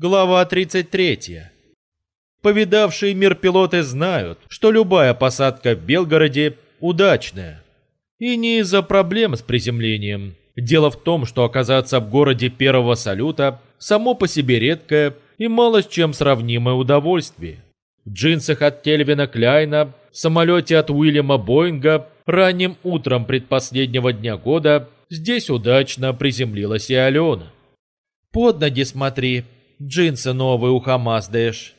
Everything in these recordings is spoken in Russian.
Глава 33. Повидавшие мир пилоты знают, что любая посадка в Белгороде удачная. И не из-за проблем с приземлением. Дело в том, что оказаться в городе первого салюта само по себе редкое и мало с чем сравнимое удовольствие. В джинсах от Кельвина Кляйна, в самолете от Уильяма Боинга, ранним утром предпоследнего дня года здесь удачно приземлилась и Алена. «Под ноги смотри», джинсы новые ухамаздаешь».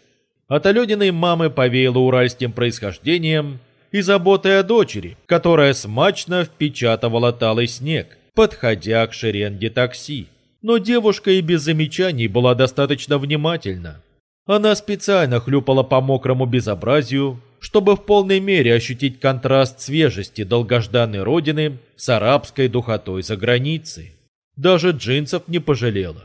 От Алёниной мамы повеяло уральским происхождением и заботой о дочери, которая смачно впечатывала талый снег, подходя к шеренге такси. Но девушка и без замечаний была достаточно внимательна. Она специально хлюпала по мокрому безобразию, чтобы в полной мере ощутить контраст свежести долгожданной родины с арабской духотой за границей. Даже джинсов не пожалела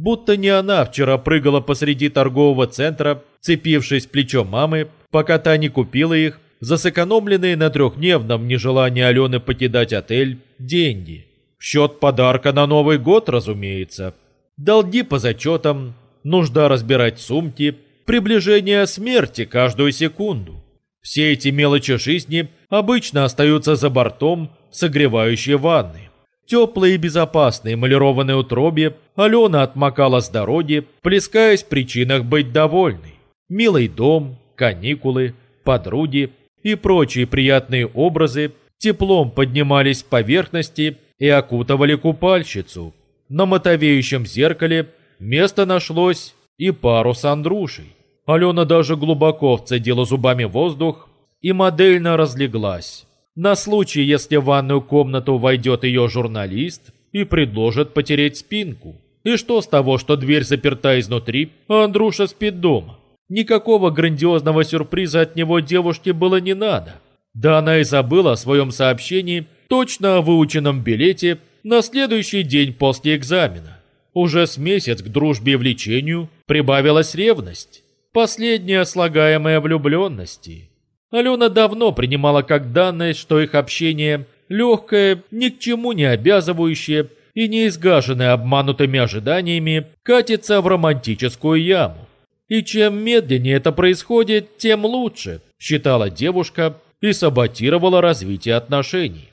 будто не она вчера прыгала посреди торгового центра, цепившись плечом мамы, пока та не купила их, за сэкономленные на трехдневном нежелании Алены покидать отель деньги. В счет подарка на Новый год, разумеется. Долги по зачетам, нужда разбирать сумки, приближение смерти каждую секунду. Все эти мелочи жизни обычно остаются за бортом согревающей ванны теплой и безопасной эмалированной утробе Алена отмокала с дороги, плескаясь в причинах быть довольной. Милый дом, каникулы, подруги и прочие приятные образы теплом поднимались с поверхности и окутывали купальщицу. На мотовеющем зеркале место нашлось и пару с Андрушей. Алена даже глубоко вцедила зубами воздух и модельно разлеглась на случай, если в ванную комнату войдет ее журналист и предложит потереть спинку. И что с того, что дверь заперта изнутри, а Андруша спит дома? Никакого грандиозного сюрприза от него девушке было не надо. Да она и забыла о своем сообщении, точно о выученном билете на следующий день после экзамена. Уже с месяц к дружбе и влечению прибавилась ревность, последняя слагаемая влюбленности. Алена давно принимала как данность, что их общение легкое, ни к чему не обязывающее и не изгаженное обманутыми ожиданиями, катится в романтическую яму. И чем медленнее это происходит, тем лучше, считала девушка и саботировала развитие отношений.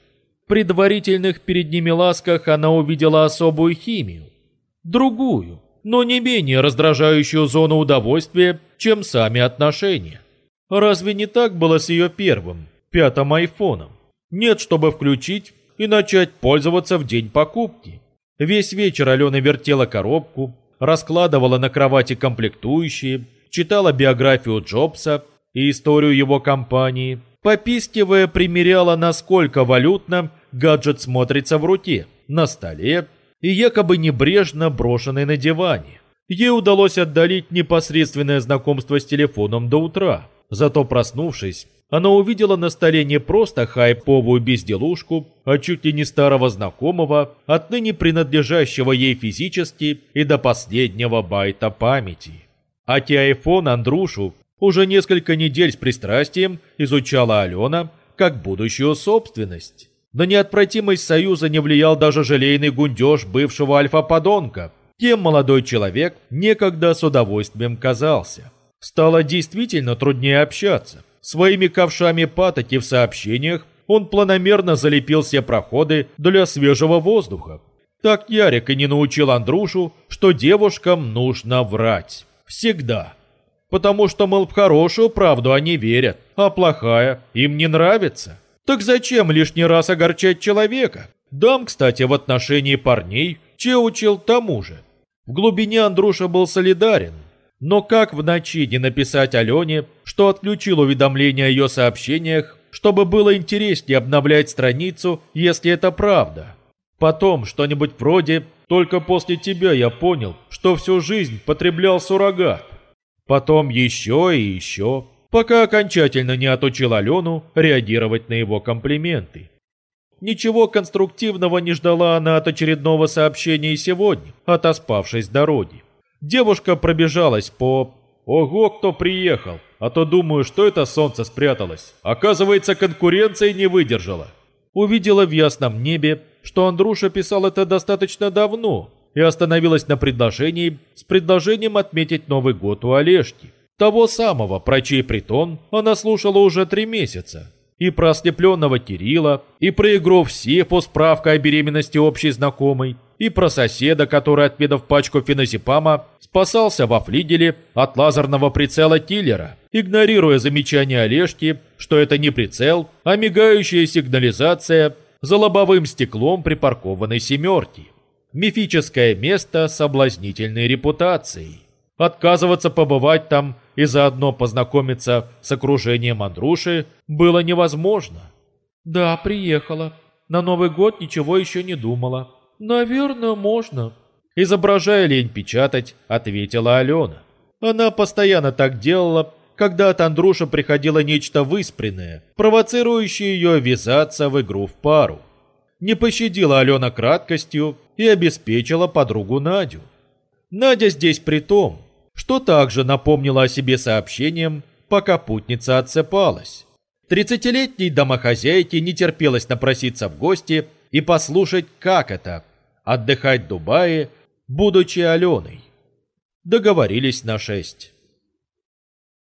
В предварительных перед ними ласках она увидела особую химию. Другую, но не менее раздражающую зону удовольствия, чем сами отношения. Разве не так было с ее первым, пятым айфоном? Нет, чтобы включить и начать пользоваться в день покупки. Весь вечер Алена вертела коробку, раскладывала на кровати комплектующие, читала биографию Джобса и историю его компании, попискивая, примеряла, насколько валютно гаджет смотрится в руке, на столе и якобы небрежно брошенный на диване. Ей удалось отдалить непосредственное знакомство с телефоном до утра. Зато проснувшись, она увидела на столе не просто хайповую безделушку, а чуть ли не старого знакомого, отныне принадлежащего ей физически и до последнего байта памяти. А айфон Андрушу уже несколько недель с пристрастием изучала Алена как будущую собственность. На неотвратимость союза не влиял даже желейный гундеж бывшего альфа-подонка, кем молодой человек некогда с удовольствием казался. Стало действительно труднее общаться. Своими ковшами патоки в сообщениях он планомерно залепил все проходы для свежего воздуха. Так Ярик и не научил Андрушу, что девушкам нужно врать. Всегда. Потому что, мол, в хорошую правду они верят, а плохая им не нравится. Так зачем лишний раз огорчать человека? Дам, кстати, в отношении парней, че учил тому же. В глубине Андруша был солидарен, но как в ночи не написать Алене, что отключил уведомления о ее сообщениях, чтобы было интереснее обновлять страницу, если это правда? Потом что-нибудь вроде «Только после тебя я понял, что всю жизнь потреблял суррогат». Потом еще и еще, пока окончательно не отучил Алену реагировать на его комплименты. Ничего конструктивного не ждала она от очередного сообщения сегодня, отоспавшись дороги. Девушка пробежалась по... Ого, кто приехал! А то думаю, что это солнце спряталось. Оказывается, конкуренция не выдержала. Увидела в ясном небе, что Андруша писал это достаточно давно, и остановилась на предложении с предложением отметить Новый год у Олежки. Того самого, про чей притон она слушала уже три месяца. И про ослепленного Кирилла, и про игру в сейфу справка о беременности общей знакомой, и про соседа, который, отведав пачку феназепама, спасался во флигеле от лазерного прицела киллера, игнорируя замечание Олежки, что это не прицел, а мигающая сигнализация за лобовым стеклом припаркованной «семерки». Мифическое место соблазнительной репутацией. Отказываться побывать там и заодно познакомиться с окружением Андруши было невозможно. «Да, приехала. На Новый год ничего еще не думала. Наверное, можно». Изображая лень печатать, ответила Алена. Она постоянно так делала, когда от Андруши приходило нечто выспренное, провоцирующее ее ввязаться в игру в пару. Не пощадила Алена краткостью и обеспечила подругу Надю. Надя здесь при том, что также напомнила о себе сообщением, пока путница отсыпалась. Тридцатилетней домохозяйке не терпелось напроситься в гости и послушать, как это – отдыхать в Дубае, будучи Аленой. Договорились на шесть.